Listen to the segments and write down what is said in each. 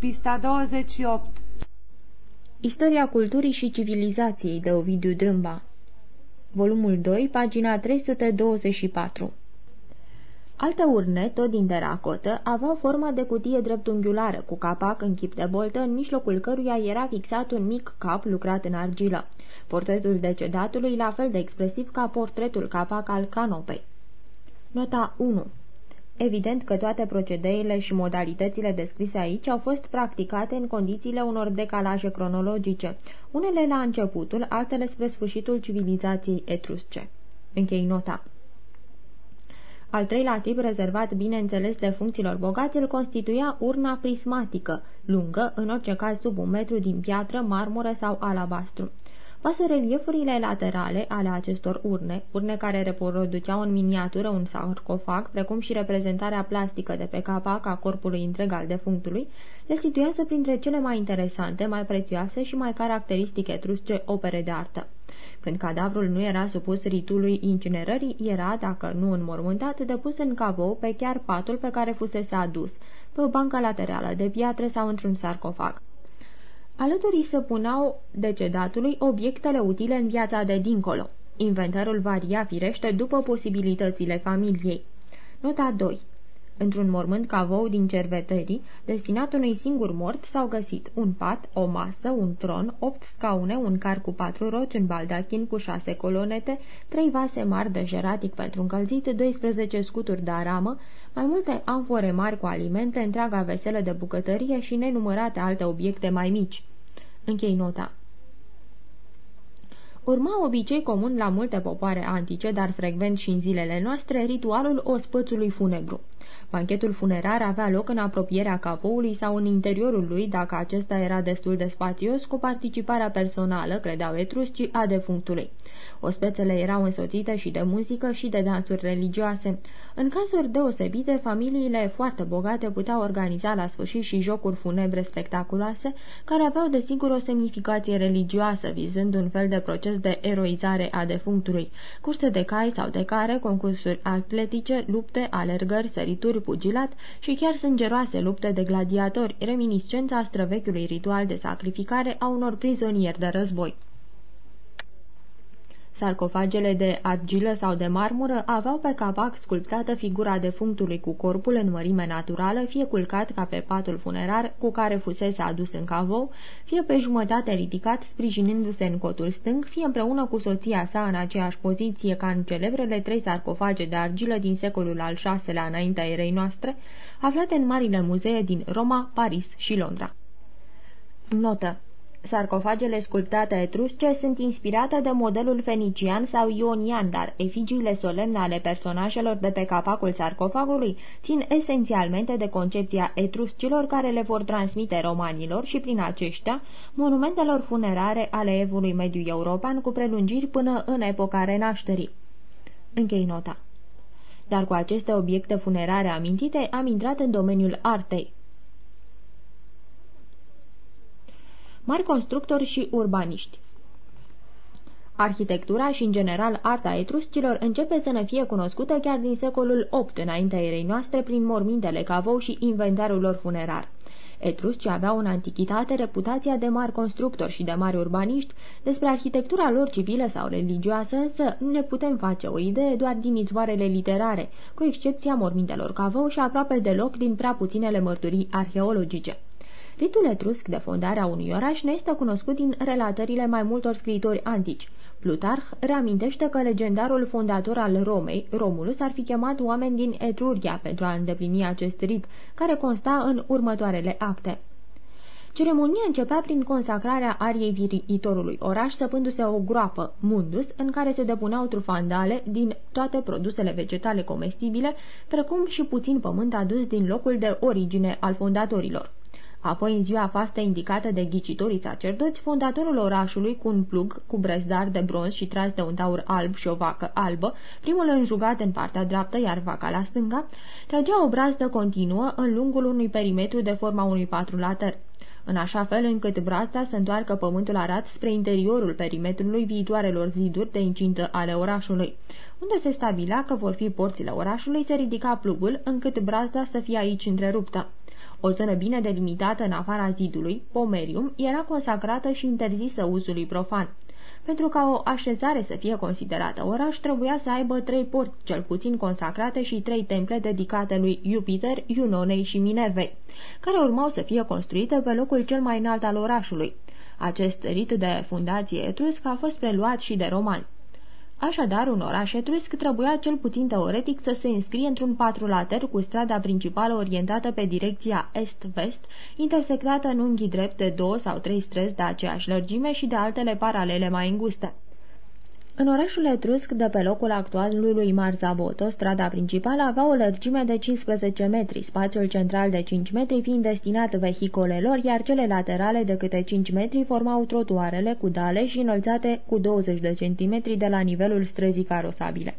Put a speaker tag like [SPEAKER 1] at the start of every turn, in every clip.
[SPEAKER 1] Pista 28
[SPEAKER 2] Istoria culturii și civilizației de Ovidiu Drâmba Volumul 2, pagina 324 Alte urne, tot din teracotă, aveau forma de cutie dreptunghiulară, cu capac în chip de boltă, în mijlocul căruia era fixat un mic cap lucrat în argilă. Portretul decedatului la fel de expresiv ca portretul capac al canopei. Nota 1 Evident că toate procedeile și modalitățile descrise aici au fost practicate în condițiile unor decalaje cronologice, unele la începutul, altele spre sfârșitul civilizației etrusce. Închei nota. Al treilea tip, rezervat bineînțeles de funcțiilor bogați, îl constituia urna prismatică, lungă, în orice caz sub un metru din piatră, marmură sau alabastru. Basoreliefurile laterale ale acestor urne, urne care reproduceau în miniatură un sarcofag, precum și reprezentarea plastică de pe capac a corpului întreg al defunctului, le situează printre cele mai interesante, mai prețioase și mai caracteristice etrusce opere de artă. Când cadavrul nu era supus ritului incinerării, era, dacă nu înmormântat, depus în cavou pe chiar patul pe care fusese adus, pe o bancă laterală de piatră sau într-un sarcofag. Alături se puneau decedatului obiectele utile în viața de dincolo. Inventarul varia firește după posibilitățile familiei. Nota 2 Într-un mormânt cavou din cervetării, destinat unui singur mort, s-au găsit un pat, o masă, un tron, opt scaune, un car cu patru roci, un baldachin cu șase colonete, trei vase mari de jeratic pentru încălzit, 12 scuturi de aramă, mai multe amfore mari cu alimente, întreaga veselă de bucătărie și nenumărate alte obiecte mai mici. Închei nota. Urma obicei comun la multe popoare antice, dar frecvent și în zilele noastre, ritualul ospățului funebru. Banchetul funerar avea loc în apropierea capoului sau în interiorul lui, dacă acesta era destul de spațios, cu participarea personală, credeau etruscii, a defunctului. Ospețele erau însoțite și de muzică și de dansuri religioase. În cazuri deosebite, familiile foarte bogate puteau organiza la sfârșit și jocuri funebre spectaculoase, care aveau desigur o semnificație religioasă, vizând un fel de proces de eroizare a defunctului, curse de cai sau de care, concursuri atletice, lupte, alergări, sărituri, pugilat și chiar sângeroase lupte de gladiatori, reminiscența străvechiului ritual de sacrificare a unor prizonieri de război. Sarcofagele de argilă sau de marmură aveau pe capac sculptată figura defunctului cu corpul în mărime naturală, fie culcat ca pe patul funerar cu care fusese adus în cavou, fie pe jumătate ridicat, sprijinindu-se în cotul stâng, fie împreună cu soția sa în aceeași poziție ca în celebrele trei sarcofage de argilă din secolul al VI-lea înaintea erei noastre, aflate în marile muzee din Roma, Paris și Londra. Notă Sarcofagele sculptate etrusce sunt inspirate de modelul fenician sau ionian, dar efigiile solemne ale personajelor de pe capacul sarcofagului țin esențialmente de concepția etruscilor care le vor transmite romanilor și prin aceștia monumentelor funerare ale evului mediu european cu prelungiri până în epoca renașterii. Închei nota. Dar cu aceste obiecte funerare amintite am intrat în domeniul artei. Mari constructori și urbaniști. Arhitectura și, în general, arta etruscilor începe să ne fie cunoscută chiar din secolul VIII înaintea erei noastre prin mormintele cavou și inventarul lor funerar. Etrusci aveau în antichitate reputația de mari constructori și de mari urbaniști, despre arhitectura lor civilă sau religioasă, însă nu ne putem face o idee doar din izvoarele literare, cu excepția mormintelor cavou și aproape deloc din prea puținele mărturii arheologice. Ritul etrusc de fondare a unui oraș ne este cunoscut din relatările mai multor scriitori antici. Plutarh reamintește că legendarul fondator al Romei, Romulus, ar fi chemat oameni din Etruria pentru a îndeplini acest rit, care consta în următoarele acte. Ceremonia începea prin consacrarea ariei viitorului oraș, săpându-se o groapă, mundus, în care se depuneau trufandale din toate produsele vegetale comestibile, precum și puțin pământ adus din locul de origine al fondatorilor. Apoi, în ziua fastă indicată de ghicitorii sacerdoți, fondatorul orașului, cu un plug cu brezdar de bronz și tras de un taur alb și o vacă albă, primul înjugat în partea dreaptă, iar vaca la stânga, tragea o brazdă continuă în lungul unui perimetru de forma unui patrulater în așa fel încât brazda să întoarcă pământul arat spre interiorul perimetrului viitoarelor ziduri de incintă ale orașului. Unde se stabilea că vor fi porțile orașului, se ridica plugul încât brazda să fie aici întreruptă. O zonă bine delimitată în afara zidului, pomerium, era consacrată și interzisă uzului profan. Pentru ca o așezare să fie considerată oraș, trebuia să aibă trei porți, cel puțin consacrate, și trei temple dedicate lui Jupiter, Iunonei și Minervei, care urmau să fie construite pe locul cel mai înalt al orașului. Acest rit de fundație etrusc a fost preluat și de romani. Așadar, un oraș etrusc trebuia cel puțin teoretic să se înscrie într-un patrulater cu strada principală orientată pe direcția est-vest, intersectată în unghi drept de două sau trei străzi de aceeași lărgime și de altele paralele mai înguste. În orașul etrusc, de pe locul actualului Marzaboto, strada principală avea o lărgime de 15 metri, spațiul central de 5 metri fiind destinat vehicolelor, iar cele laterale de câte 5 metri formau trotuarele cu dale și înălțate cu 20 de centimetri de la nivelul străzii carosabile.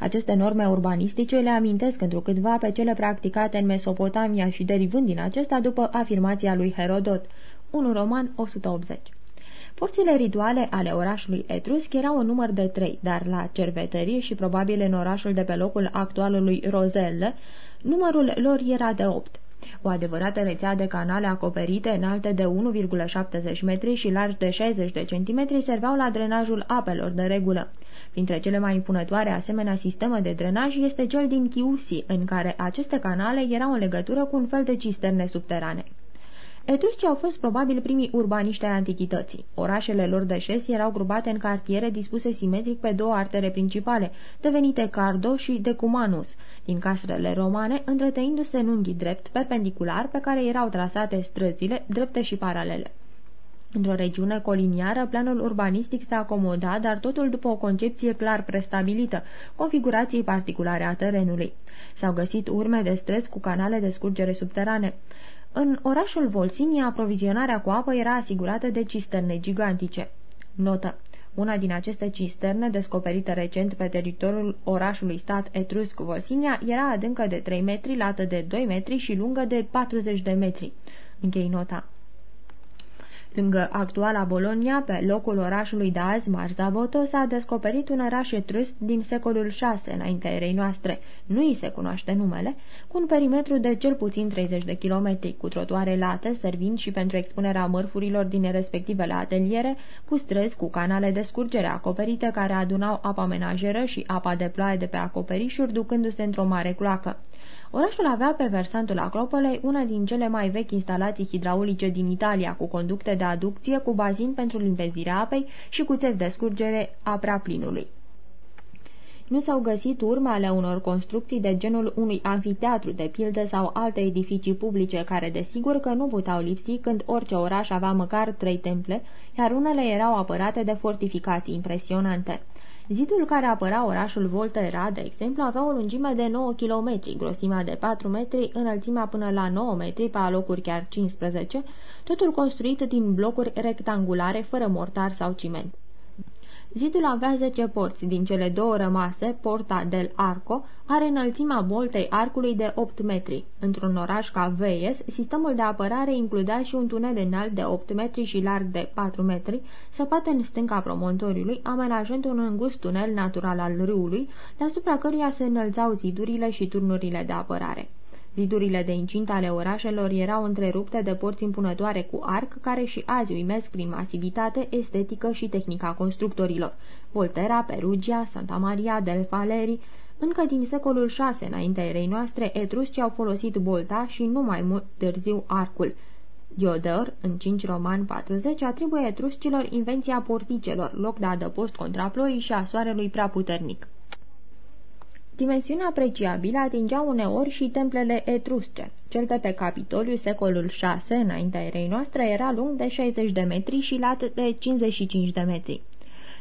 [SPEAKER 2] Aceste norme urbanistice le amintesc întrucâtva pe cele practicate în Mesopotamia și derivând din acesta după afirmația lui Herodot. 1 Roman 180 Porțile rituale ale orașului etrusc erau un număr de trei, dar la cervetărie și probabil în orașul de pe locul actualului Rozelle, numărul lor era de opt. O adevărată rețea de canale acoperite înalte de 1,70 metri și largi de 60 de centimetri serveau la drenajul apelor de regulă. Printre cele mai impunătoare asemenea sisteme de drenaj este cel din Chiusi, în care aceste canale erau în legătură cu un fel de cisterne subterane. Etruscii au fost probabil primii urbaniști ai antichității. Orașele lor de șes erau grupate în cartiere dispuse simetric pe două artere principale, devenite Cardo și Decumanus, din castrele romane, întretăindu-se în unghi drept, perpendicular, pe care erau trasate străzile, drepte și paralele. Într-o regiune coliniară, planul urbanistic se acomoda, dar totul după o concepție clar prestabilită, configurației particulare a terenului. S-au găsit urme de străzi cu canale de scurgere subterane. În orașul Volsinia, aprovizionarea cu apă era asigurată de cisterne gigantice. Notă. Una din aceste cisterne, descoperită recent pe teritoriul orașului stat etrusc Volsinia, era adâncă de 3 metri, lată de 2 metri și lungă de 40 de metri. Închei nota. Lângă actuala Bologna, pe locul orașului de azi, Marzavoto, s-a descoperit un oraș etrusc din secolul VI, înaintea erei noastre, nu îi se cunoaște numele, cu un perimetru de cel puțin 30 de kilometri, cu trotuare late, servind și pentru expunerea mărfurilor din respectivele ateliere, cu străzi cu canale de scurgere acoperite care adunau apa menajeră și apa de ploaie de pe acoperișuri, ducându-se într-o mare cloacă. Orașul avea pe versantul Acropolei una din cele mai vechi instalații hidraulice din Italia, cu conducte de aducție, cu bazin pentru limpezirea apei și cu țevi de scurgere a plinului. Nu s-au găsit urme ale unor construcții de genul unui anfiteatru, de pildă sau alte edificii publice, care desigur că nu puteau lipsi când orice oraș avea măcar trei temple, iar unele erau apărate de fortificații impresionante. Zidul care apăra orașul Volterra, de exemplu, avea o lungime de 9 km, grosimea de 4 metri, înălțimea până la 9 metri, pe alocuri chiar 15, totul construit din blocuri rectangulare, fără mortar sau ciment. Zidul avea 10 porți, din cele două rămase, Porta del Arco, are înălțimea boltei arcului de 8 metri. Într-un oraș ca Veies, sistemul de apărare includea și un tunel înalt de 8 metri și larg de 4 metri, săpat în stânca promontoriului, amenajând un îngust tunel natural al râului, deasupra căruia se înălțau zidurile și turnurile de apărare. Zidurile de incintă ale orașelor erau întrerupte de porți impunătoare cu arc, care și azi uimesc prin masivitate, estetică și tehnica constructorilor. Volterra, Perugia, Santa Maria del Faleri, încă din secolul VI înaintea erei noastre, etruscii au folosit bolta și nu mai mult târziu arcul. Diodor, în 5 roman 40, atribuie etruscilor invenția porticelor, loc de adăpost contra ploii și a soarelui prea puternic. Dimensiunea apreciabilă atingea uneori și templele etrusce. Cel de pe Capitoliu, secolul 6, înaintea erei noastre, era lung de 60 de metri și lat de 55 de metri.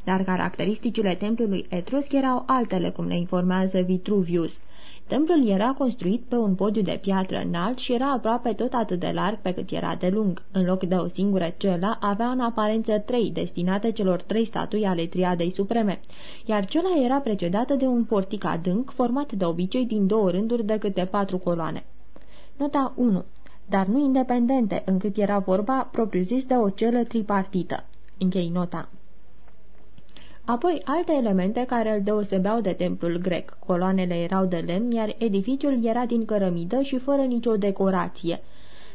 [SPEAKER 2] Dar caracteristicile templului etrusc erau altele, cum ne informează Vitruvius. Templul era construit pe un podiu de piatră înalt și era aproape tot atât de larg pe cât era de lung. În loc de o singură celă, avea în aparență trei, destinate celor trei statui ale triadei supreme, iar cela era precedată de un portic adânc, format de obicei din două rânduri de câte patru coloane. Nota 1. Dar nu independente, încât era vorba propriu-zis de o celă tripartită. Închei nota. Apoi alte elemente care îl deosebeau de templul grec. Coloanele erau de lemn, iar edificiul era din cărămidă și fără nicio decorație.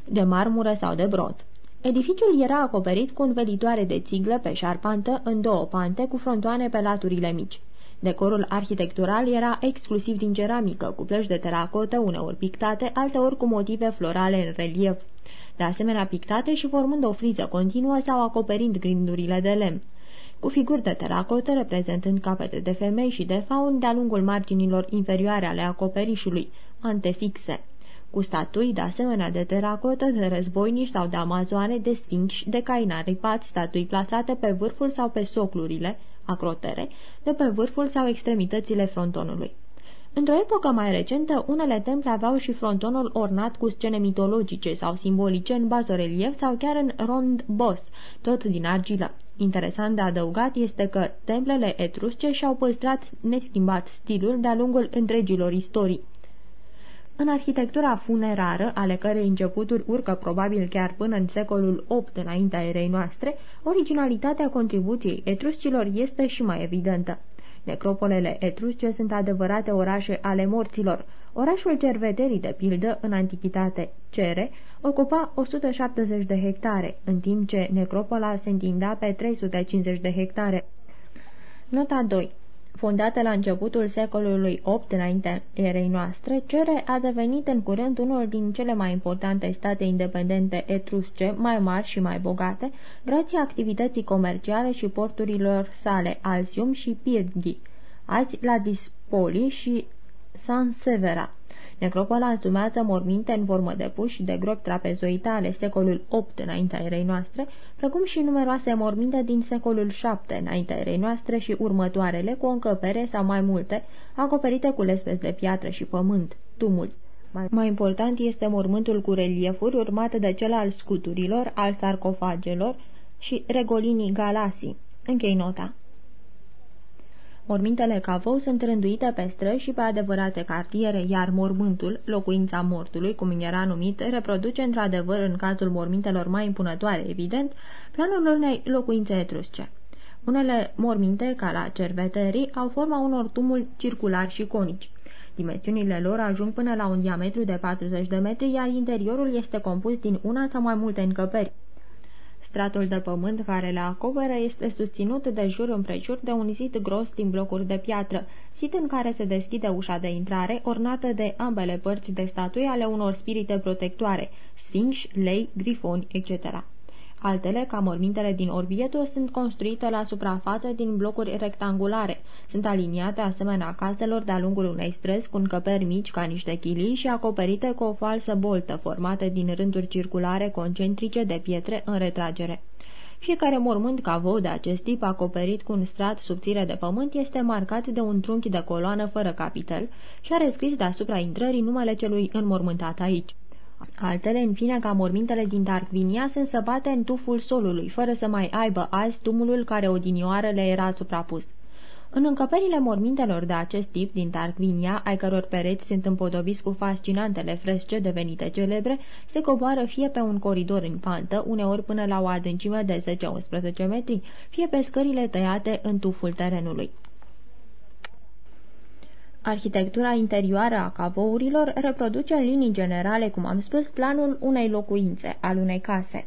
[SPEAKER 2] de marmură sau de bronz. Edificiul era acoperit cu învelitoare de țiglă pe șarpantă în două pante cu frontoane pe laturile mici. Decorul arhitectural era exclusiv din ceramică, cu plăci de teracotă, uneori pictate, alteori cu motive florale în relief. De asemenea pictate și formând o friză continuă sau acoperind grindurile de lemn cu figuri de teracotă reprezentând capete de femei și de fauni de-a lungul marginilor inferioare ale acoperișului, antefixe cu statui de asemenea de teracotă, de războinici sau de amazoane, de sfinși, de cainaripați, statui plasate pe vârful sau pe soclurile, acrotere, de pe vârful sau extremitățile frontonului. Într-o epocă mai recentă, unele temple aveau și frontonul ornat cu scene mitologice sau simbolice în bazorelief sau chiar în rond bos, tot din argilă. Interesant de adăugat este că templele etrusce și-au păstrat neschimbat stilul de-a lungul întregilor istorii. În arhitectura funerară, ale cărei începuturi urcă probabil chiar până în secolul VIII înaintea erei noastre, originalitatea contribuției etruscilor este și mai evidentă. Necropolele etrusce sunt adevărate orașe ale morților. Orașul Cerveterii, de pildă, în antichitate, Cere, ocupa 170 de hectare, în timp ce necropola se întindea pe 350 de hectare. Nota 2 Fondată la începutul secolului VIII înainte erei noastre, Cere a devenit în curând unul din cele mai importante state independente etrusce, mai mari și mai bogate, grație activității comerciale și porturilor sale Alsium și Pirghi, azi la Dispoli și San Severa. Necropola însumează morminte în formă de puși de gropi trapezoitale secolul VIII înaintea erei noastre, precum și numeroase morminte din secolul VII înaintea erei noastre și următoarele cu o încăpere sau mai multe, acoperite cu lespezi de piatră și pământ, tumul. Mai, mai important este mormântul cu reliefuri urmat de cel al scuturilor, al sarcofagelor și regolinii galasii. Închei nota. Mormintele cavou sunt rânduite pe străzi și pe adevărate cartiere, iar mormântul, locuința mortului, cum era numit, reproduce într-adevăr în cazul mormintelor mai impunătoare, evident, planul unei locuințe etrusce. Unele morminte, ca la cerveterii, au forma unor tumuli circulari și conici. Dimensiunile lor ajung până la un diametru de 40 de metri, iar interiorul este compus din una sau mai multe încăperi. Stratul de pământ care le acoperă este susținut de jur împrejur de un zid gros din blocuri de piatră, zid în care se deschide ușa de intrare, ornată de ambele părți de statui ale unor spirite protectoare, sfinși, lei, grifoni, etc. Altele, ca mormintele din Orvieto, sunt construite la suprafață din blocuri rectangulare. Sunt aliniate asemenea caselor de-a lungul unei străzi cu încăperi mici ca niște chilii și acoperite cu o falsă boltă formată din rânduri circulare concentrice de pietre în retragere. Fiecare mormânt cavou de acest tip, acoperit cu un strat subțire de pământ, este marcat de un trunchi de coloană fără capitel și are scris deasupra intrării numele celui înmormântat aici. Altele, în fine, ca mormintele din Tarquinia, se săbate în tuful solului, fără să mai aibă azi tumulul care odinioară le era suprapus. În încăperile mormintelor de acest tip din Tarquinia, ai căror pereți sunt împodobiți cu fascinantele fresce devenite celebre, se coboară fie pe un coridor în pantă, uneori până la o adâncime de 10-11 metri, fie pe scările tăiate în tuful terenului. Arhitectura interioară a cavourilor reproduce în linii generale, cum am spus, planul unei locuințe, al unei case.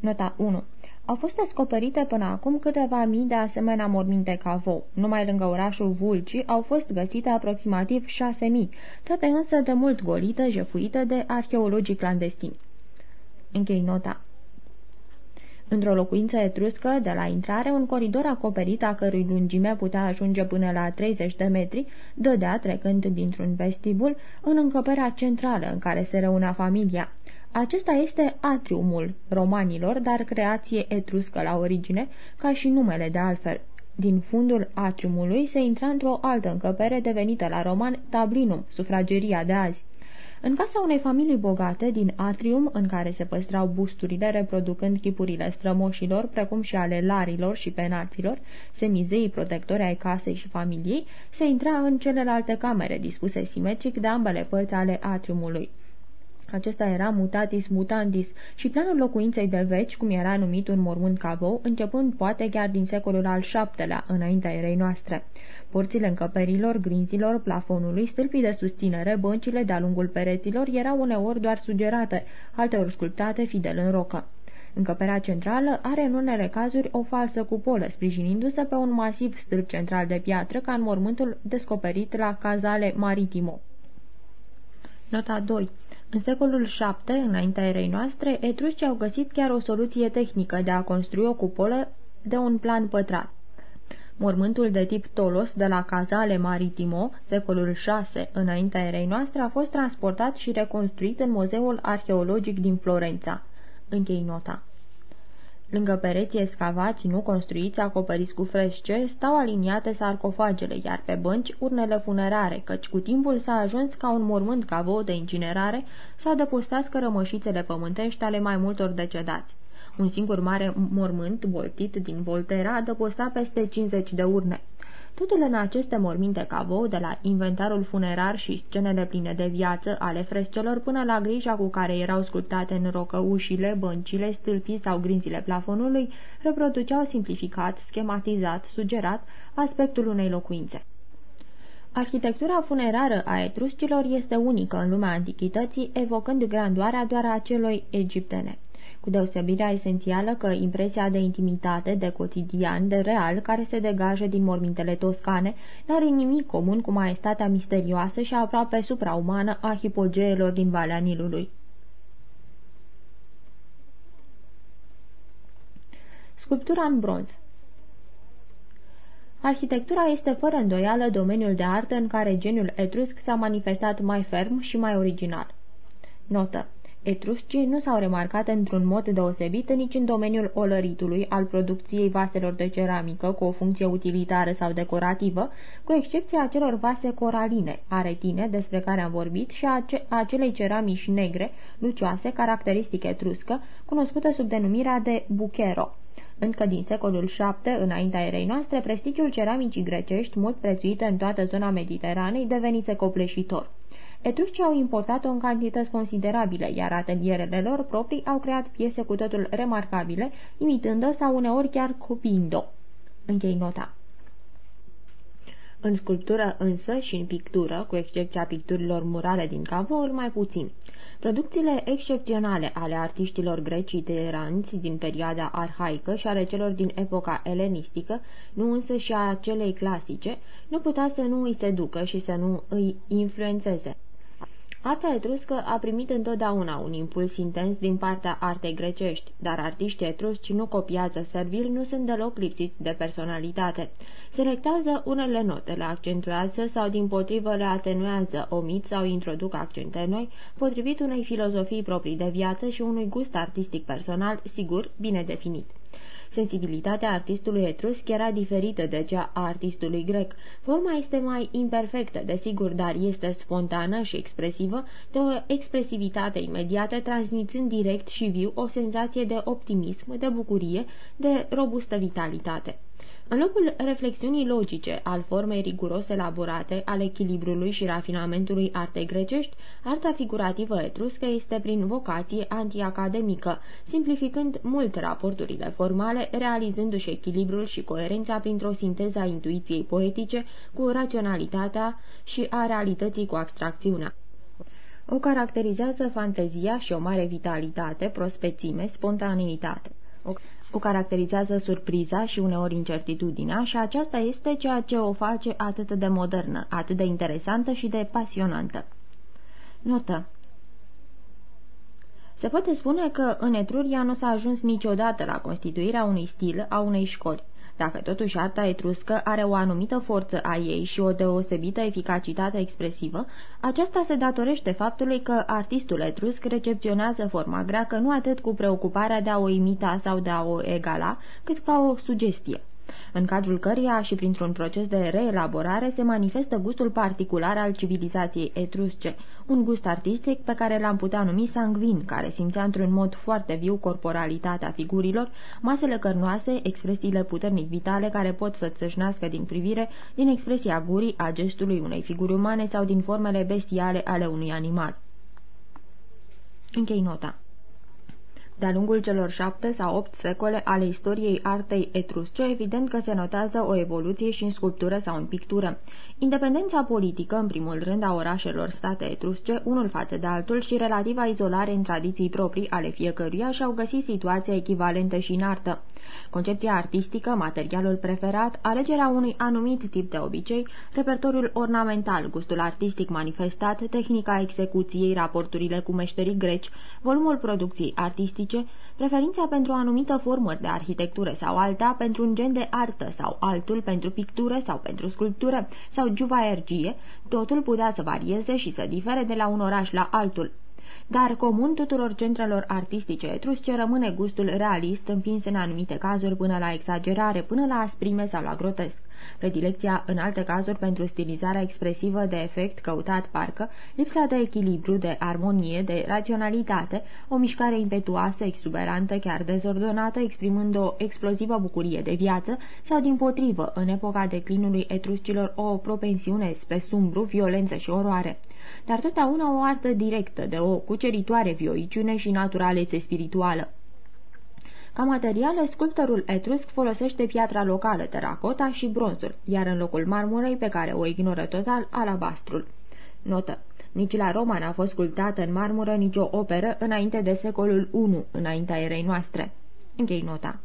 [SPEAKER 2] Nota 1. Au fost descoperite până acum câteva mii de asemenea morminte cavou. Numai lângă orașul Vulci au fost găsite aproximativ șase mii, toate însă de mult golite, jefuite de arheologii clandestini. Închei nota. Într-o locuință etruscă, de la intrare, un coridor acoperit a cărui lungime putea ajunge până la 30 de metri, dădea, trecând dintr-un vestibul, în încăperea centrală în care se reunea familia. Acesta este atriumul romanilor, dar creație etruscă la origine, ca și numele de altfel. Din fundul atriumului se intra într-o altă încăpere devenită la roman tablinum, sufrageria de azi. În casa unei familii bogate din atrium, în care se păstrau busturile reproducând chipurile strămoșilor, precum și ale larilor și penaților, semizeii protectori ai casei și familiei, se intra în celelalte camere dispuse simetric de ambele părți ale atriumului. Acesta era mutatis mutandis și planul locuinței de veci, cum era numit un mormânt cavou, începând poate chiar din secolul al VII-lea, înaintea erei noastre. Porțile încăperilor, grinzilor, plafonului, stâlpii de susținere, băncile de-a lungul pereților erau uneori doar sugerate, alteori sculptate fidel în rocă. Încăperea centrală are în unele cazuri o falsă cupolă, sprijinindu-se pe un masiv stâlp central de piatră, ca în mormântul descoperit la Cazale Maritimo. Nota 2 în secolul VII, înaintea erei noastre, etruscii au găsit chiar o soluție tehnică de a construi o cupolă de un plan pătrat. Mormântul de tip Tolos de la Cazale Maritimo, secolul VI, înaintea erei noastre, a fost transportat și reconstruit în Muzeul Arheologic din Florența. Închei nota. Lângă pereții escavați, nu construiți, acoperiți cu frește, stau aliniate sarcofagele, iar pe bănci urnele funerare, căci cu timpul s-a ajuns ca un mormânt cavou de incinerare să adăpostească rămășițele pământești ale mai multor decedați. Un singur mare mormânt, boltit din Voltera, adăposta peste 50 de urne. Totul în aceste morminte cavou, de la inventarul funerar și scenele pline de viață ale frescelor până la grija cu care erau sculptate în rocă ușile, băncile, stâlpii sau grinzile plafonului, reproduceau simplificat, schematizat, sugerat aspectul unei locuințe. Arhitectura funerară a etruscilor este unică în lumea antichității, evocând grandoarea doar a celor egiptene cu deosebirea esențială că impresia de intimitate, de cotidian, de real, care se degajă din mormintele toscane, n-are nimic comun cu maestatea misterioasă și aproape supraumană a hipogeelor din Valea Nilului. Sculptura în bronz Arhitectura este fără îndoială domeniul de artă în care geniul etrusc s-a manifestat mai ferm și mai original. Notă Etruscii nu s-au remarcat într-un mod deosebit nici în domeniul olăritului, al producției vaselor de ceramică cu o funcție utilitară sau decorativă, cu excepția acelor vase coraline, aretine, despre care am vorbit, și a acelei ceramici negre, lucioase, caracteristic etruscă, cunoscută sub denumirea de buchero. Încă din secolul VII, înaintea erei noastre, prestigiul ceramicii grecești, mult prețuită în toată zona Mediteranei, devenise copleșitor. Etruscii au importat-o în cantități considerabile, iar atelierele lor proprii au creat piese cu totul remarcabile, imitând-o sau uneori chiar copiind-o. Închei nota. În sculptură însă și în pictură, cu excepția picturilor murale din Cavour, mai puțin. Producțiile excepționale ale artiștilor greci iteranți din perioada arhaică și ale celor din epoca elenistică, nu însă și a celei clasice, nu putea să nu îi seducă și să nu îi influențeze. Arta etruscă a primit întotdeauna un impuls intens din partea artei grecești, dar artiștii etrusci nu copiază servil, nu sunt deloc lipsiți de personalitate. Selectează unele note, le accentuează sau din potrivă le atenuează, omit sau introduc accente noi, potrivit unei filozofii proprii de viață și unui gust artistic personal, sigur, bine definit. Sensibilitatea artistului etrusc era diferită de cea a artistului grec. Forma este mai imperfectă, desigur, dar este spontană și expresivă, de o expresivitate imediată, transmițând direct și viu o senzație de optimism, de bucurie, de robustă vitalitate. În locul reflexiunii logice al formei riguros elaborate, al echilibrului și rafinamentului artei grecești, arta figurativă etruscă este prin vocație antiacademică, simplificând mult raporturile formale, realizându-și echilibrul și coerența printr-o sinteză a intuiției poetice cu raționalitatea și a realității cu abstracțiunea. O caracterizează fantezia și o mare vitalitate, prospețime, spontaneitate. O o caracterizează surpriza și uneori incertitudinea și aceasta este ceea ce o face atât de modernă, atât de interesantă și de pasionantă. Notă se poate spune că în Etruria nu s-a ajuns niciodată la constituirea unui stil a unei școli. Dacă totuși arta etruscă are o anumită forță a ei și o deosebită eficacitate expresivă, aceasta se datorește faptului că artistul etrusc recepționează forma greacă nu atât cu preocuparea de a o imita sau de a o egala, cât ca o sugestie în cadrul căreia și printr-un proces de reelaborare se manifestă gustul particular al civilizației etrusce, un gust artistic pe care l-am putea numi sanguin, care simțea într-un mod foarte viu corporalitatea figurilor, masele cărnoase, expresiile puternic vitale care pot să țășnească din privire, din expresia gurii, a gestului unei figuri umane sau din formele bestiale ale unui animal. Închei nota. De-a lungul celor șapte sau opt secole ale istoriei artei etrusce, evident că se notează o evoluție și în sculptură sau în pictură. Independența politică, în primul rând, a orașelor state etrusce, unul față de altul, și relativa izolare în tradiții proprii ale fiecăruia și-au găsit situația echivalentă și în artă. Concepția artistică, materialul preferat, alegerea unui anumit tip de obicei, repertoriul ornamental, gustul artistic manifestat, tehnica execuției, raporturile cu meșterii greci, volumul producției artistice, preferința pentru o anumită formă de arhitectură sau alta, pentru un gen de artă sau altul, pentru pictură sau pentru sculptură sau juvaergie, totul putea să varieze și să difere de la un oraș la altul dar comun tuturor centrelor artistice etrusce rămâne gustul realist, împins în anumite cazuri până la exagerare, până la asprime sau la grotesc. Predilecția în alte cazuri pentru stilizarea expresivă de efect căutat parcă, lipsa de echilibru, de armonie, de raționalitate, o mișcare impetuoasă, exuberantă, chiar dezordonată, exprimând o explozivă bucurie de viață, sau din potrivă, în epoca declinului etruscilor, o propensiune spre sumbru, violență și oroare dar totdeauna o artă directă de o cuceritoare vioiciune și naturalețe spirituală. Ca materiale, sculptorul etrusc folosește piatra locală, teracota și bronzul, iar în locul marmurei, pe care o ignoră total, alabastrul. Notă. Nici la Roma n-a fost sculptată în marmură nicio operă înainte de secolul I, înaintea erei noastre. Închei nota.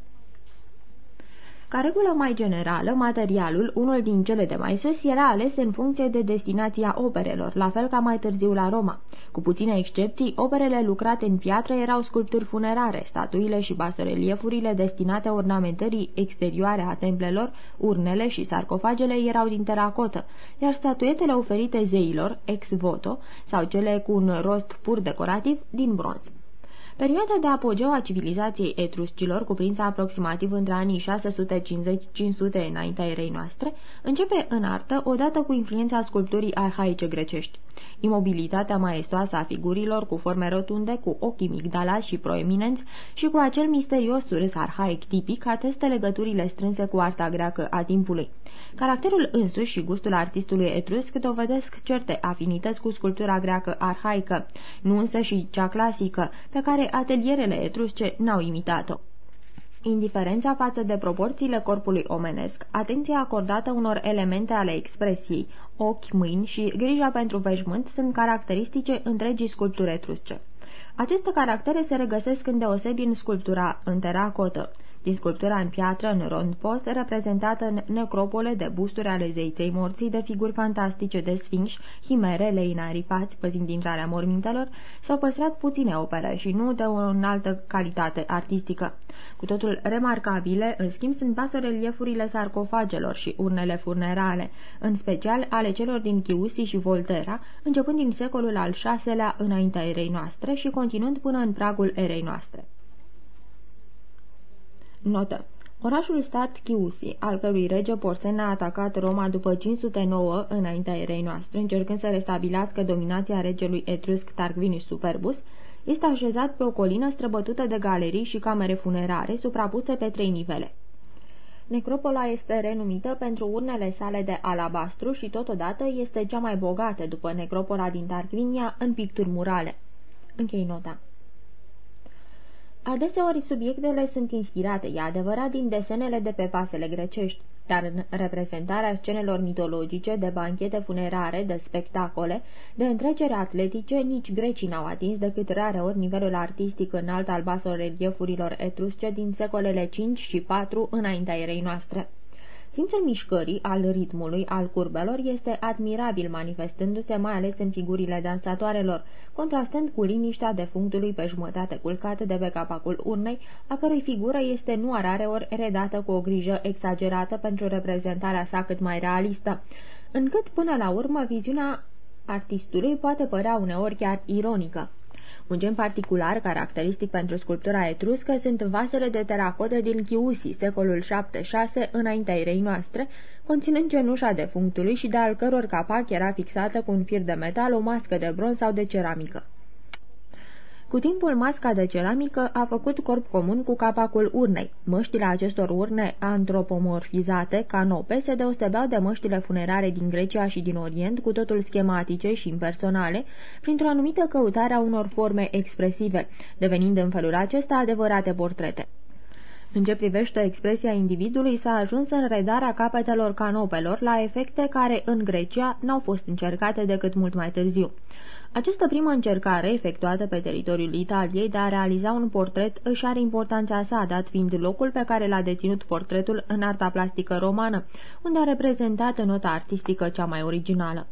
[SPEAKER 2] Ca regulă mai generală, materialul, unul din cele de mai sus, era ales în funcție de destinația operelor, la fel ca mai târziu la Roma. Cu puține excepții, operele lucrate în piatră erau sculpturi funerare, statuile și basoreliefurile destinate ornamentării exterioare a templelor, urnele și sarcofagele erau din teracotă, iar statuetele oferite zeilor, ex voto, sau cele cu un rost pur decorativ, din bronz. Perioada de apogeu a civilizației etruscilor, cuprinsă aproximativ între anii 650-500 înaintea erei noastre, începe în artă odată cu influența sculpturii arhaice grecești. Imobilitatea maestoasă a figurilor cu forme rotunde, cu ochii migdalați și proeminenți și cu acel misterios surâs arhaic tipic atestă legăturile strânse cu arta greacă a timpului. Caracterul însuși și gustul artistului etrusc dovedesc certe afinități cu sculptura greacă arhaică, nu însă și cea clasică, pe care atelierele etrusce n-au imitat-o indiferența față de proporțiile corpului omenesc, atenția acordată unor elemente ale expresiei, ochi, mâini și grija pentru veșmânt sunt caracteristice întregii sculpturi etrusce. Aceste caractere se regăsesc în deosebi în sculptura în teracotă din sculptura în piatră în rond post, reprezentată în necropole de busturi ale zeiței morții, de figuri fantastice de sfinși, himere, leinarifați, păzind intrarea mormintelor, s-au păstrat puține opere și nu de o înaltă calitate artistică. Cu totul remarcabile, în schimb, sunt basoreliefurile sarcofagelor și urnele funerale, în special ale celor din Chiusi și Volterra, începând din secolul al VI-lea înaintea erei noastre și continuând până în pragul erei noastre. Notă. Orașul stat Chiusi, al cărui rege Porsen a atacat Roma după 509 înaintea erei noastre, încercând să restabilească dominația regelui etrusc Tarquinius Superbus, este așezat pe o colină străbătută de galerii și camere funerare suprapuse pe trei nivele. Necropola este renumită pentru urnele sale de alabastru și totodată este cea mai bogată după necropola din Tarquinia în picturi murale. Închei nota. Adeseori subiectele sunt inspirate, e adevărat, din desenele de pe vasele grecești, dar în reprezentarea scenelor mitologice, de banchete funerare, de spectacole, de întrecere atletice, nici grecii n-au atins decât rare ori nivelul artistic înalt al basoreliefurilor etrusce din secolele 5 și 4 înaintea erei noastre. Simțul mișcării, al ritmului, al curbelor este admirabil manifestându-se mai ales în figurile dansatoarelor, contrastând cu liniștea defunctului pe jumătate culcat de pe capacul urnei, a cărui figură este nu rare ori redată cu o grijă exagerată pentru reprezentarea sa cât mai realistă, încât până la urmă viziunea artistului poate părea uneori chiar ironică. Un gen particular, caracteristic pentru sculptura etruscă, sunt vasele de teracotă din Chiusi, secolul 7-6, înaintea erei noastre, conținând cenușa defunctului și de al căror capac era fixată cu un fir de metal, o mască de bronz sau de ceramică. Cu timpul, masca de ceramică a făcut corp comun cu capacul urnei. Măștile acestor urne antropomorfizate, canope, se deosebeau de măștile funerare din Grecia și din Orient, cu totul schematice și impersonale, printr-o anumită căutare a unor forme expresive, devenind în felul acesta adevărate portrete. În ce privește expresia individului, s-a ajuns în redarea capetelor canopelor la efecte care, în Grecia, n-au fost încercate decât mult mai târziu. Această primă încercare, efectuată pe teritoriul Italiei de a realiza un portret, își are importanța sa, dat fiind locul pe care l-a deținut portretul în arta plastică romană, unde a reprezentat nota artistică cea mai originală.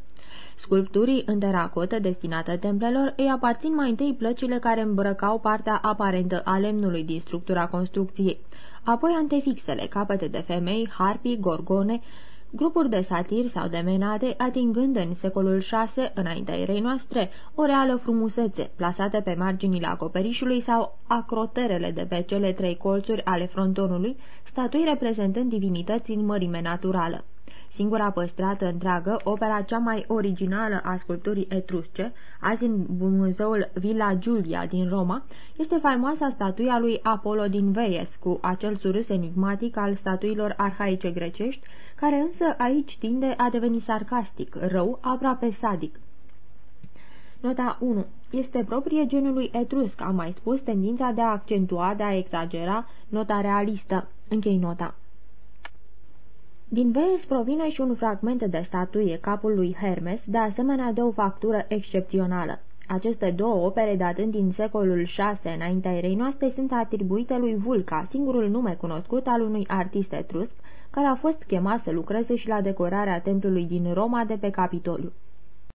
[SPEAKER 2] Sculpturii în teracotă destinate templelor îi aparțin mai întâi plăcile care îmbrăcau partea aparentă a lemnului din structura construcției, apoi antefixele, capete de femei, harpii, gorgone, grupuri de satiri sau de menade, atingând în secolul VI, înaintea erei noastre, o reală frumusețe, plasate pe marginile acoperișului sau acroterele de pe cele trei colțuri ale frontonului, statui reprezentând divinități în mărime naturală. Singura păstrată întreagă, opera cea mai originală a sculpturii etrusce, azi în muzeul Villa Giulia din Roma, este faimoasa statuia lui Apollo din Veies, cu acel surâs enigmatic al statuilor arhaice grecești, care însă aici tinde a deveni sarcastic, rău, aproape sadic. Nota 1. Este proprie genului etrusc, am mai spus, tendința de a accentua, de a exagera, nota realistă. Închei nota. Din Veles provine și un fragment de statuie, capul lui Hermes, de asemenea de o factură excepțională. Aceste două opere, datând din secolul VI înaintea erei noastre, sunt atribuite lui Vulca, singurul nume cunoscut al unui artist etrusc, care a fost chemat să lucreze și la decorarea templului din Roma de pe Capitoliu.